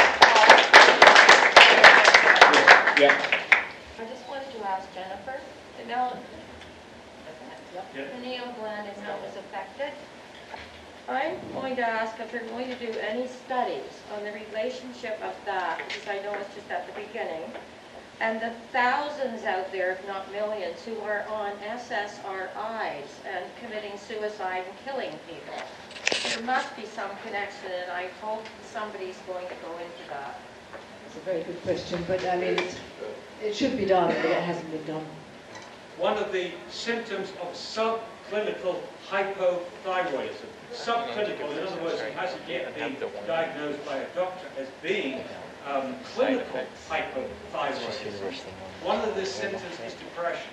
Yeah. I just wanted to ask Jennifer, you know, Yeah. pineal gland and how it was affected. I'm going to ask if you're going to do any studies on the relationship of that, because I know it's just at the beginning, and the thousands out there, if not millions, who are on SSRIs and committing suicide and killing people. There must be some connection, and I hope somebody's going to go into that. It's a very good question, but I mean, it's, it should be done, but it hasn't been done. One of the symptoms of subclinical hypothyroidism. Subclinical, in other words, it hasn't yet been diagnosed by a doctor as being um, clinical hypothyroidism. One of the symptoms is depression.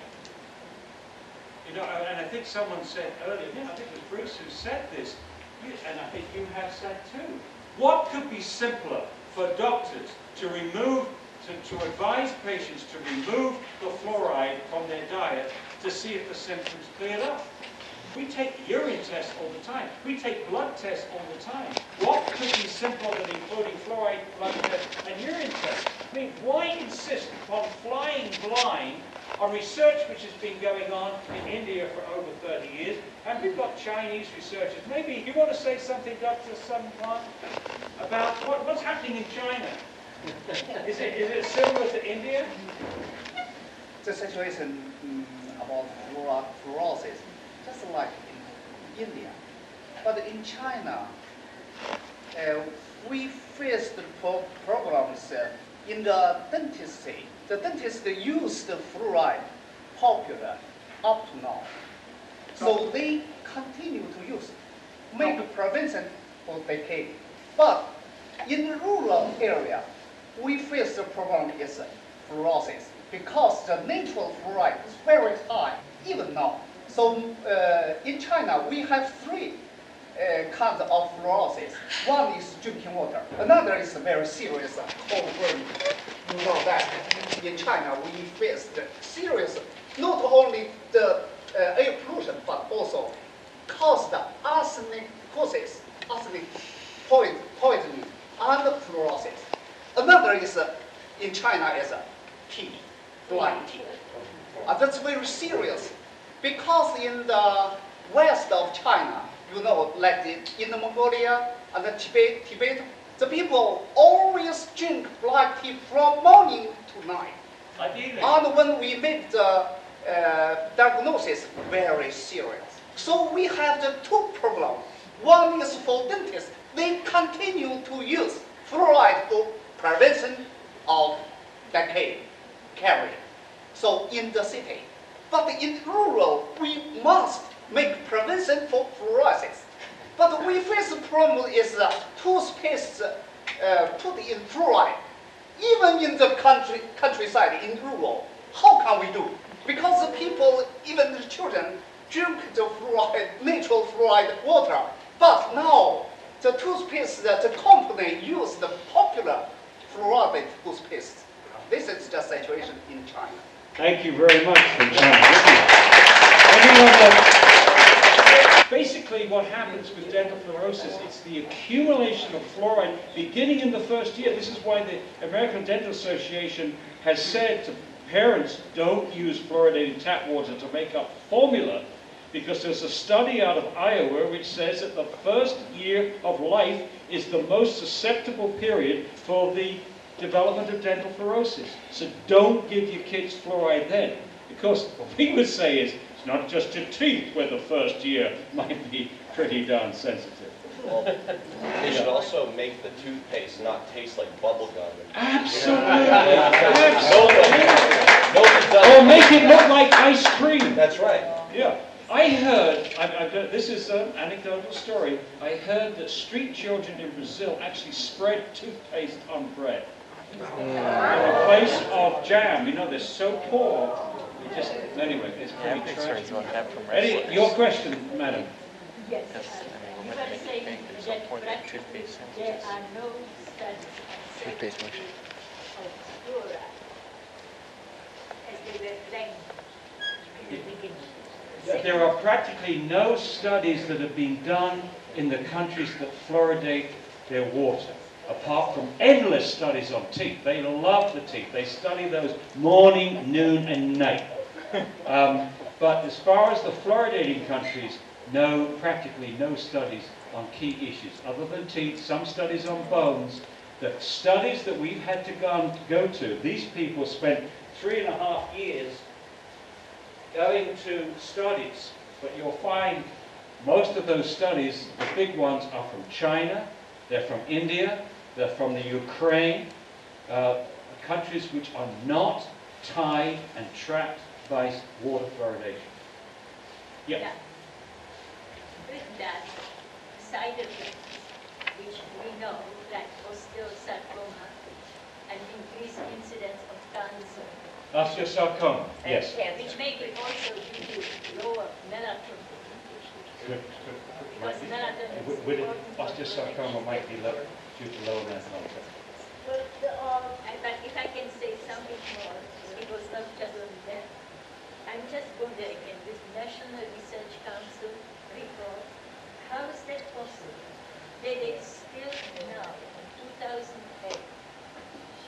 You know, and I think someone said earlier, I think it was Bruce who said this, and I think you have said too. What could be simpler for doctors to remove, to, to advise patients to remove the fluoride from their diet to see if the symptoms cleared up? We take urine tests all the time. We take blood tests all the time. What could be simpler than including fluoride blood tests and urine tests? I mean, why insist upon flying blind on research which has been going on in India for over 30 years, and we've got Chinese researchers. Maybe you want to say something, Dr. Sun Kwan, about what, what's happening in China? Is it, is it similar to India? the situation mm, about fluor- fluorosis, just like in India. But in China, uh, we face the pro- problems uh, in the dentistry. The dentist used the fluoride popular up to now. So they continue to use, make prevention for decade. But in rural area, we face the problem is fluorosis because the natural fluoride is very high, even now. So uh, in China, we have three uh, kinds of fluorosis. One is drinking water. Another is very serious cold burning. You know that in China we face the serious, not only the uh, air pollution, but also caused arsenic causes, arsenic poison, poisoning, and fluorosis. Another is uh, in China is uh, TB, blind TB. Uh, that's very serious because in the west of China, you know, like the, in the Mongolia and the Tibet, Tibet, the people always drink black tea from morning to night. Ideally. And when we make the uh, diagnosis, very serious. So we have the two problems. One is for dentists, they continue to use fluoride for prevention of decay, caries. So in the city. But in rural, we must make prevention for fluorosis. But we face the problem is toothpaste uh, put in fluoride. Even in the country, countryside, in rural, how can we do? Because the people, even the children, drink the fluoride, natural fluoride water. But now, the toothpaste that the company use the popular fluoride toothpaste. This is the situation in China. Thank you very much. Anyone that- Basically, what happens with dental fluorosis, it's the accumulation of fluoride beginning in the first year. This is why the American Dental Association has said to parents, don't use fluoridated tap water to make up formula because there's a study out of Iowa which says that the first year of life is the most susceptible period for the development of dental fluorosis. So don't give your kids fluoride then. Because what we would say is, it's not just your teeth where the first year might be pretty darn sensitive. Well, they should also make the toothpaste not taste like bubble gum. Absolutely. Or make it look like ice cream. That's right. Yeah. I heard, I, I, this is an anecdotal story, I heard that street children in Brazil actually spread toothpaste on bread. In the place of jam. You know, they're so poor. They just, anyway, it's pretty big tragic. stories about that from Eddie, your question, madam. Yes. Yes, I mean, You women make saying there's no point in toothpaste sandwiches. are no studies Toothpaste motion. of fluoride as they were claimed in the beginning. that there are practically no studies that have been done in the countries that fluoridate their water, apart from endless studies on teeth. They love the teeth. They study those morning, noon, and night. Um, but as far as the fluoridating countries, no, practically no studies on key issues, other than teeth, some studies on bones. The studies that we've had to go, go to, these people spent three and a half years going to studies, but you'll find most of those studies, the big ones, are from China, they're from India, they're from the Ukraine, uh, countries which are not tied and trapped by water fluoridation. Yeah. With that, side effects, which we know, like osteosarcoma and increased incidence of cancer. Osteosarcoma, yes. Which may be also due to lower melatonin. Good, good. Melatonin is With- important osteosarcoma might be low, due to lower melatonin. But, the, um, I- if I can say something more, it was not just on that. I'm just going there again, this National Research Council report, how is that possible? That they still now, in 2008,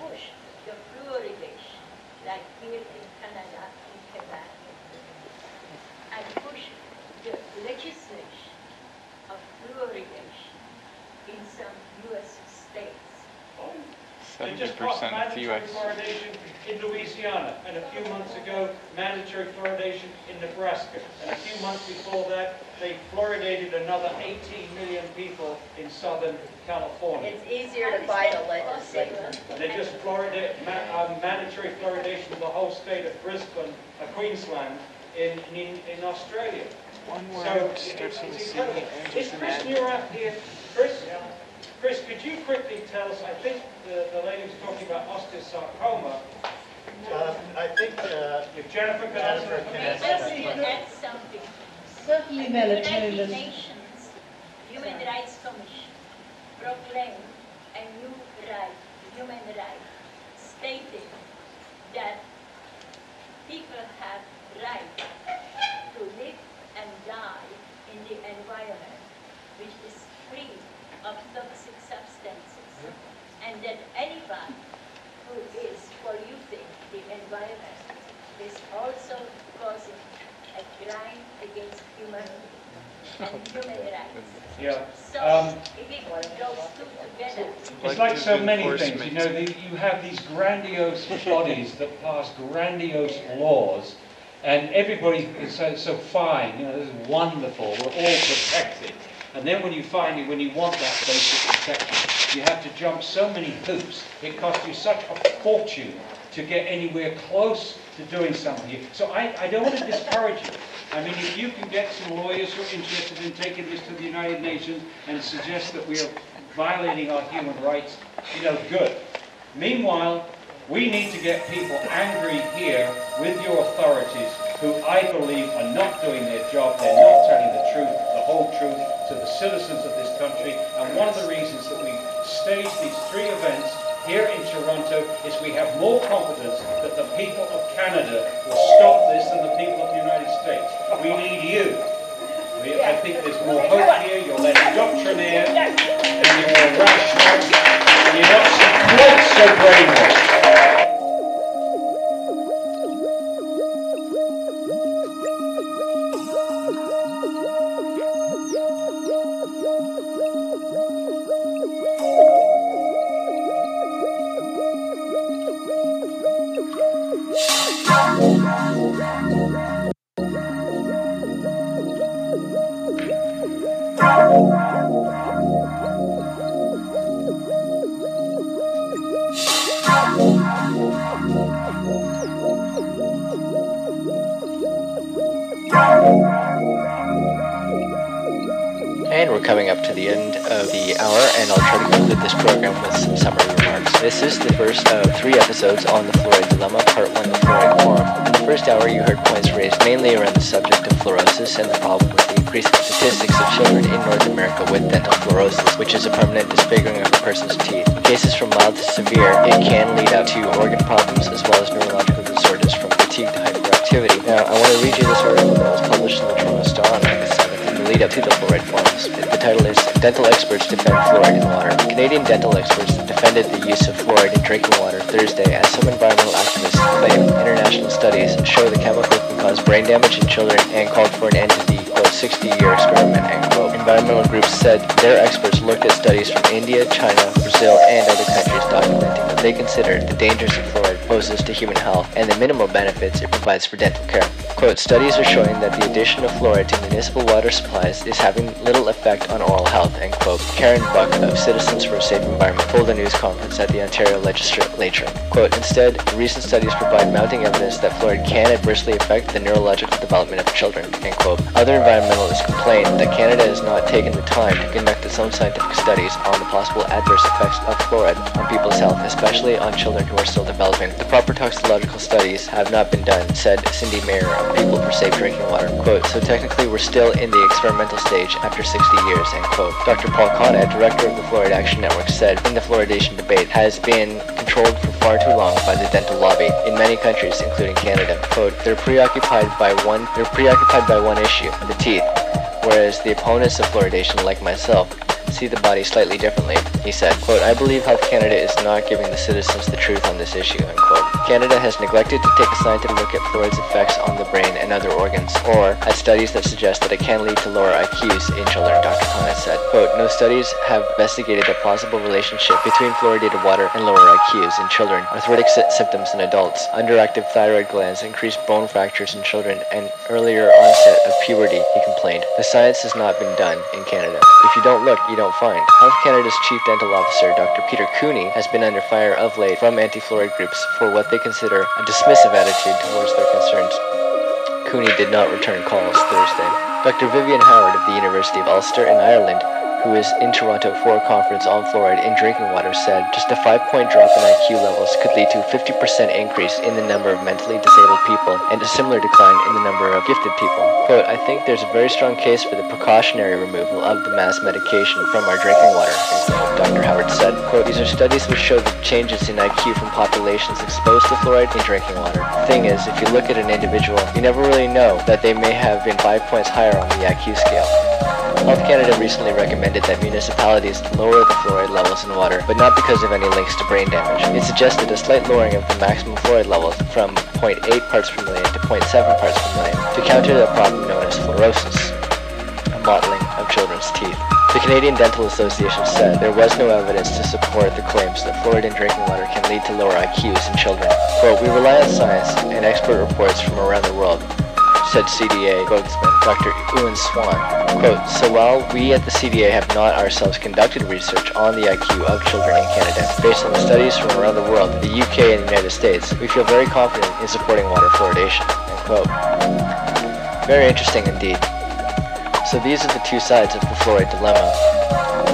push the fluoridation, like here in Canada, in Quebec, and push the legislation of fluoridation in some U.S. states. They just passed mandatory fluoridation in Louisiana, and a few months ago, mandatory fluoridation in Nebraska. And a few months before that, they fluoridated another 18 million people in Southern California. It's easier to buy the legislation. They just fluoridated, ma- um, mandatory fluoridation of the whole state of Brisbane, uh, Queensland, in, in, in Australia. One So, word it's- starts it's with a C, incredible. ends Is Chris N. Neurath here? Chris, Chris, could you quickly tell us, I think the, the lady was talking about osteosarcoma. Uh, I think uh, If Jennifer could Jennifer answer. can answer Just that to question. add something. Certainly The United melatonin. Nations Human Rights Commission proclaimed a new right, human right, stating that people have right to live and die in the environment which is free of toxic substances, and that anyone who is polluting the environment is also causing a crime against human and human rights. Yeah. So, Um, if we put those two together, It's like so many things, you know, the, you have these grandiose bodies that pass grandiose laws, and everybody is so, so fine, you know, this is wonderful, we're all protected. And then when you finally, when you want that basic protection, you have to jump so many hoops, it costs you such a fortune to get anywhere close to doing something. So I, I don't want to discourage you. I mean, if you can get some lawyers who are interested in taking this to the United Nations and suggest that we are violating our human rights, you know, good. Meanwhile, we need to get people angry here with your authorities who I believe are not doing their job. They're not telling the truth, the whole truth to the citizens of this country. And one of the reasons that we staged these three events here in Toronto is we have more confidence that the people of Canada will stop this than the people of the United States. We need you. We, I think there's more hope here. You're less doctrinaire, and you're more rational, and you're not so, quite so brainwashed. Lead up to the fluoride forums. The title is Dental Experts Defend Fluoride in Water. Canadian dental experts defended the use of fluoride in drinking water Thursday as some environmental activists claim international studies show the chemical can cause brain damage in children and called for an end to the quote 60-year experiment end quote. Environmental groups said their experts looked at studies from India, China, Brazil, and other countries documenting that they considered the dangers of fluoride poses to human health and the minimal benefits it provides for dental care. Quote, studies are showing that the addition of fluoride to municipal water supplies is having little effect on oral health, end quote. Karen Buck of Citizens for a Safe Environment told a news conference at the Ontario Legislature. Quote, instead, recent studies provide mounting evidence that fluoride can adversely affect the neurological development of children, end quote. Other environmentalists complain that Canada has not taken the time to conduct its own scientific studies on the possible adverse effects of fluoride on people's health, especially on children who are still developing. The proper toxicological studies have not been done, said Cindy Mayer People for Safe Drinking Water. Quote, so technically we're still in the experimental stage after 60 years, end quote. Dr. Paul Connett, director of the Fluoride Action Network, said in the fluoridation debate has been controlled for far too long by the dental lobby in many countries, including Canada. Quote, they're preoccupied by one they're preoccupied by one issue, the teeth, whereas the opponents of fluoridation, like myself, see the body slightly differently. He said, quote, I believe Health Canada is not giving the citizens the truth on this issue, unquote. Canada has neglected to take a scientific look at fluoride's effects on the brain and other organs, or at studies that suggest that it can lead to lower IQs in children, Dr. Connett said. Quote, no studies have investigated a possible relationship between fluoridated water and lower IQs in children, arthritic sy- symptoms in adults, underactive thyroid glands, increased bone fractures in children, and earlier onset of puberty, he complained. The science has not been done in Canada. If you don't look, you don't find. Health Canada's Chief Dental Officer, Dr. Peter Cooney, has been under fire of late from anti-fluoride groups for what they consider a dismissive attitude towards their concerns. Cooney did not return calls Thursday. Dr. Vyvyan Howard of the University of Ulster in Ireland, who is in Toronto for a conference on fluoride in drinking water, said just a five-point drop in IQ levels could lead to a 50% increase in the number of mentally disabled people and a similar decline in the number of gifted people. Quote, I think there's a very strong case for the precautionary removal of the mass medication from our drinking water, Dr. Howard said. Quote, these are studies which show the changes in IQ from populations exposed to fluoride in drinking water. The thing is, if you look at an individual, you never really know that they may have been five points higher on the IQ scale. Health Canada recently recommended that municipalities lower the fluoride levels in water, but not because of any links to brain damage. It suggested a slight lowering of the maximum fluoride levels from 0.8 parts per million to 0.7 parts per million to counter the problem known as fluorosis, a mottling of children's teeth. The Canadian Dental Association said there was no evidence to support the claims that fluoride in drinking water can lead to lower IQs in children. Quote, we rely on science and expert reports from around the world said CDA spokesman Dr. Ewan Swan. Quote, so while we at the CDA have not ourselves conducted research on the IQ of children in Canada, based on the studies from around the world, the UK and the United States, we feel very confident in supporting water fluoridation. End quote. Very interesting indeed. So these are the two sides of the fluoride dilemma.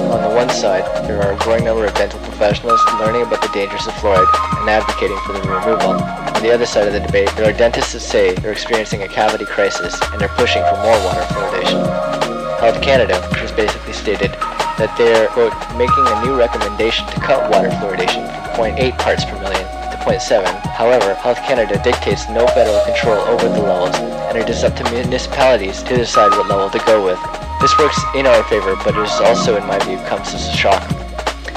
On the one side, there are a growing number of dental professionals learning about the dangers of fluoride and advocating for the removal. On the other side of the debate, there are dentists that say they're experiencing a cavity crisis and they're pushing for more water fluoridation. Health Canada has basically stated that they're, quote, making a new recommendation to cut water fluoridation from 0.8 parts per million to 0.7. However, Health Canada dictates no federal control over the levels, and it is up to municipalities to decide what level to go with. This works in our favor, but it is also, in my view, comes as a shock.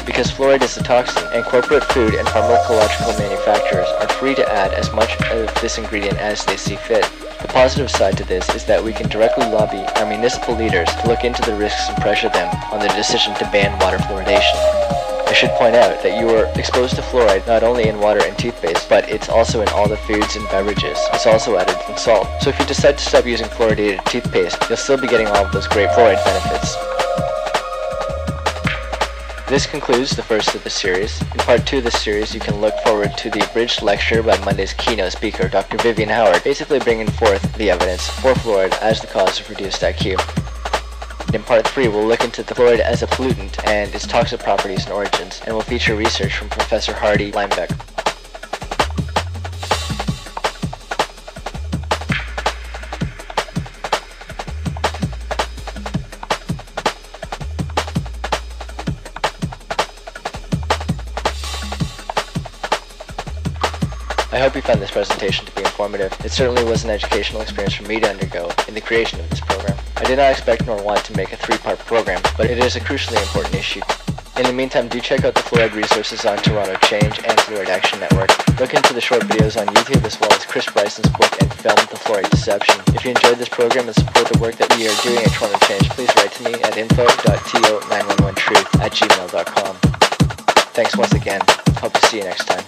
Because fluoride is a toxin, and corporate food and pharmacological manufacturers are free to add as much of this ingredient as they see fit. The positive side to this is that we can directly lobby our municipal leaders to look into the risks and pressure them on the decision to ban water fluoridation. I should point out that you are exposed to fluoride not only in water and toothpaste, but it's also in all the foods and beverages. It's also added in salt. So if you decide to stop using fluoridated toothpaste, you'll still be getting all of those great fluoride benefits. This concludes the first of the series. In part two of this series, you can look forward to the abridged lecture by Monday's keynote speaker, Dr. Vyvyan Howard, basically bringing forth the evidence for fluoride as the cause of reduced IQ. In part 3, we'll look into the fluoride as a pollutant and its toxic properties and origins, and we'll feature research from Professor Hardy Limeback. I hope you found this presentation to be informative. It certainly was an educational experience for me to undergo in the creation of this program. I did not expect nor want to make a three-part program, but it is a crucially important issue. In the meantime, do check out the fluoride resources on Toronto Change and Fluoride Action Network. Look into the short videos on YouTube as well as Chris Bryson's book and film, The Fluoride Deception. If you enjoyed this program and support the work that we are doing at Toronto Change, please write to me at info.to911truth at gmail.com. Thanks once again. Hope to see you next time.